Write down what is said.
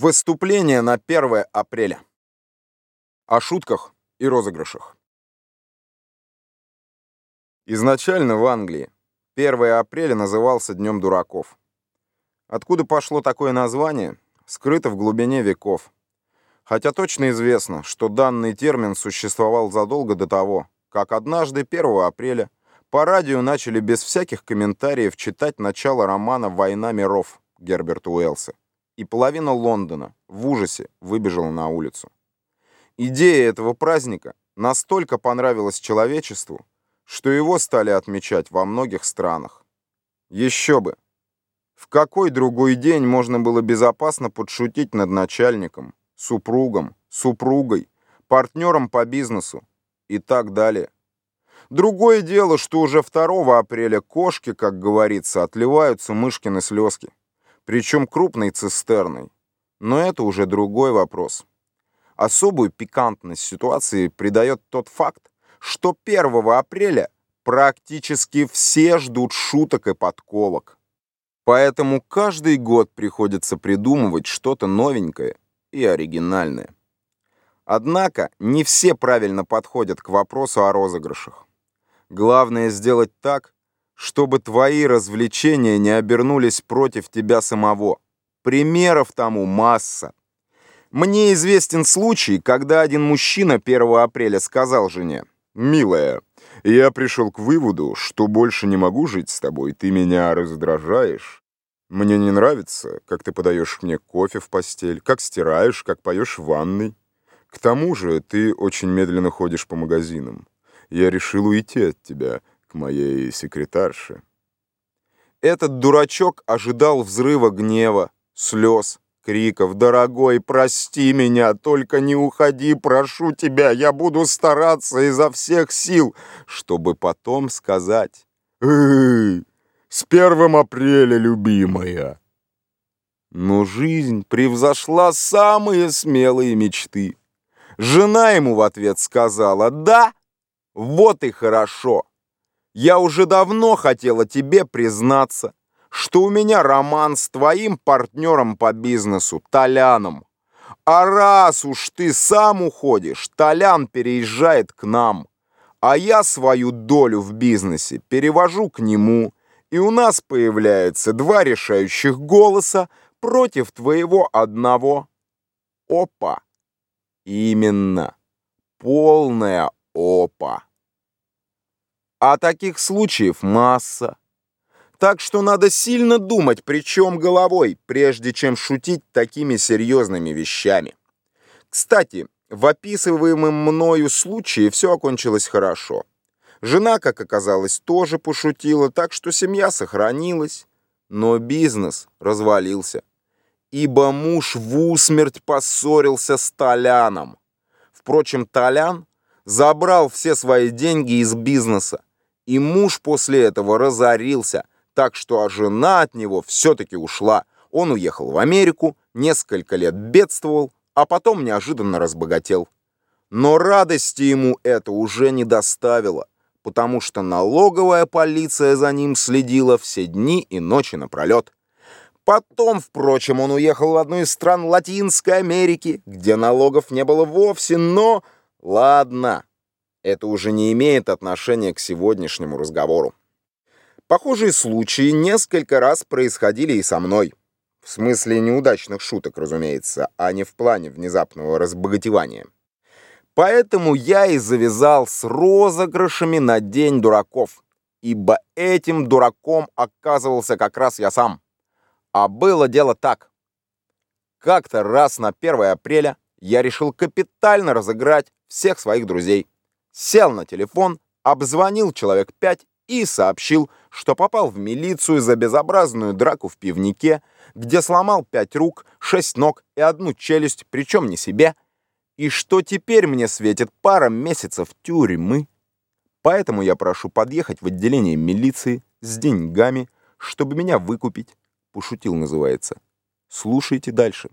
Выступление на 1 апреля. О шутках и розыгрышах. Изначально в Англии 1 апреля назывался Днем дураков. Откуда пошло такое название, скрыто в глубине веков. Хотя точно известно, что данный термин существовал задолго до того, как однажды 1 апреля по радио начали без всяких комментариев читать начало романа «Война миров» Герберта Уэллса и половина Лондона в ужасе выбежала на улицу. Идея этого праздника настолько понравилась человечеству, что его стали отмечать во многих странах. Еще бы! В какой другой день можно было безопасно подшутить над начальником, супругом, супругой, партнером по бизнесу и так далее? Другое дело, что уже 2 апреля кошки, как говорится, отливаются мышкины слезки причем крупной цистерной. Но это уже другой вопрос. Особую пикантность ситуации придает тот факт, что 1 апреля практически все ждут шуток и подколок. Поэтому каждый год приходится придумывать что-то новенькое и оригинальное. Однако не все правильно подходят к вопросу о розыгрышах. Главное сделать так, чтобы твои развлечения не обернулись против тебя самого. Примеров тому масса. Мне известен случай, когда один мужчина 1 апреля сказал жене, «Милая, я пришел к выводу, что больше не могу жить с тобой, ты меня раздражаешь. Мне не нравится, как ты подаешь мне кофе в постель, как стираешь, как поешь в ванной. К тому же ты очень медленно ходишь по магазинам. Я решил уйти от тебя, к моей секретарше. Этот дурачок ожидал взрыва гнева, слез, криков. «Дорогой, прости меня, только не уходи, прошу тебя, я буду стараться изо всех сил», чтобы потом сказать «Эй, с первым апреля, любимая». Но жизнь превзошла самые смелые мечты. Жена ему в ответ сказала «Да, вот и хорошо». Я уже давно хотела тебе признаться, что у меня роман с твоим партнером по бизнесу, Толяном. А раз уж ты сам уходишь, Толян переезжает к нам, а я свою долю в бизнесе перевожу к нему, и у нас появляется два решающих голоса против твоего одного. Опа! Именно. Полная опа. А таких случаев масса. Так что надо сильно думать, причем головой, прежде чем шутить такими серьезными вещами. Кстати, в описываемом мною случае все окончилось хорошо. Жена, как оказалось, тоже пошутила, так что семья сохранилась. Но бизнес развалился. Ибо муж в усмерть поссорился с Толяном. Впрочем, Толян забрал все свои деньги из бизнеса и муж после этого разорился, так что а жена от него все-таки ушла. Он уехал в Америку, несколько лет бедствовал, а потом неожиданно разбогател. Но радости ему это уже не доставило, потому что налоговая полиция за ним следила все дни и ночи напролет. Потом, впрочем, он уехал в одну из стран Латинской Америки, где налогов не было вовсе, но... Ладно, это уже не имеет отношения к сегодняшнему разговору. Похожие случаи несколько раз происходили и со мной. В смысле неудачных шуток, разумеется, а не в плане внезапного разбогатевания. Поэтому я и завязал с розыгрышами на День дураков, ибо этим дураком оказывался как раз я сам. А было дело так. Как-то раз на 1 апреля я решил капитально разыграть всех своих друзей сел на телефон, обзвонил человек пять и сообщил, что попал в милицию за безобразную драку в пивнике, где сломал пять рук, шесть ног и одну челюсть, причем не себе, и что теперь мне светит пара месяцев тюрьмы. Поэтому я прошу подъехать в отделение милиции с деньгами, чтобы меня выкупить. Пошутил, называется. Слушайте дальше.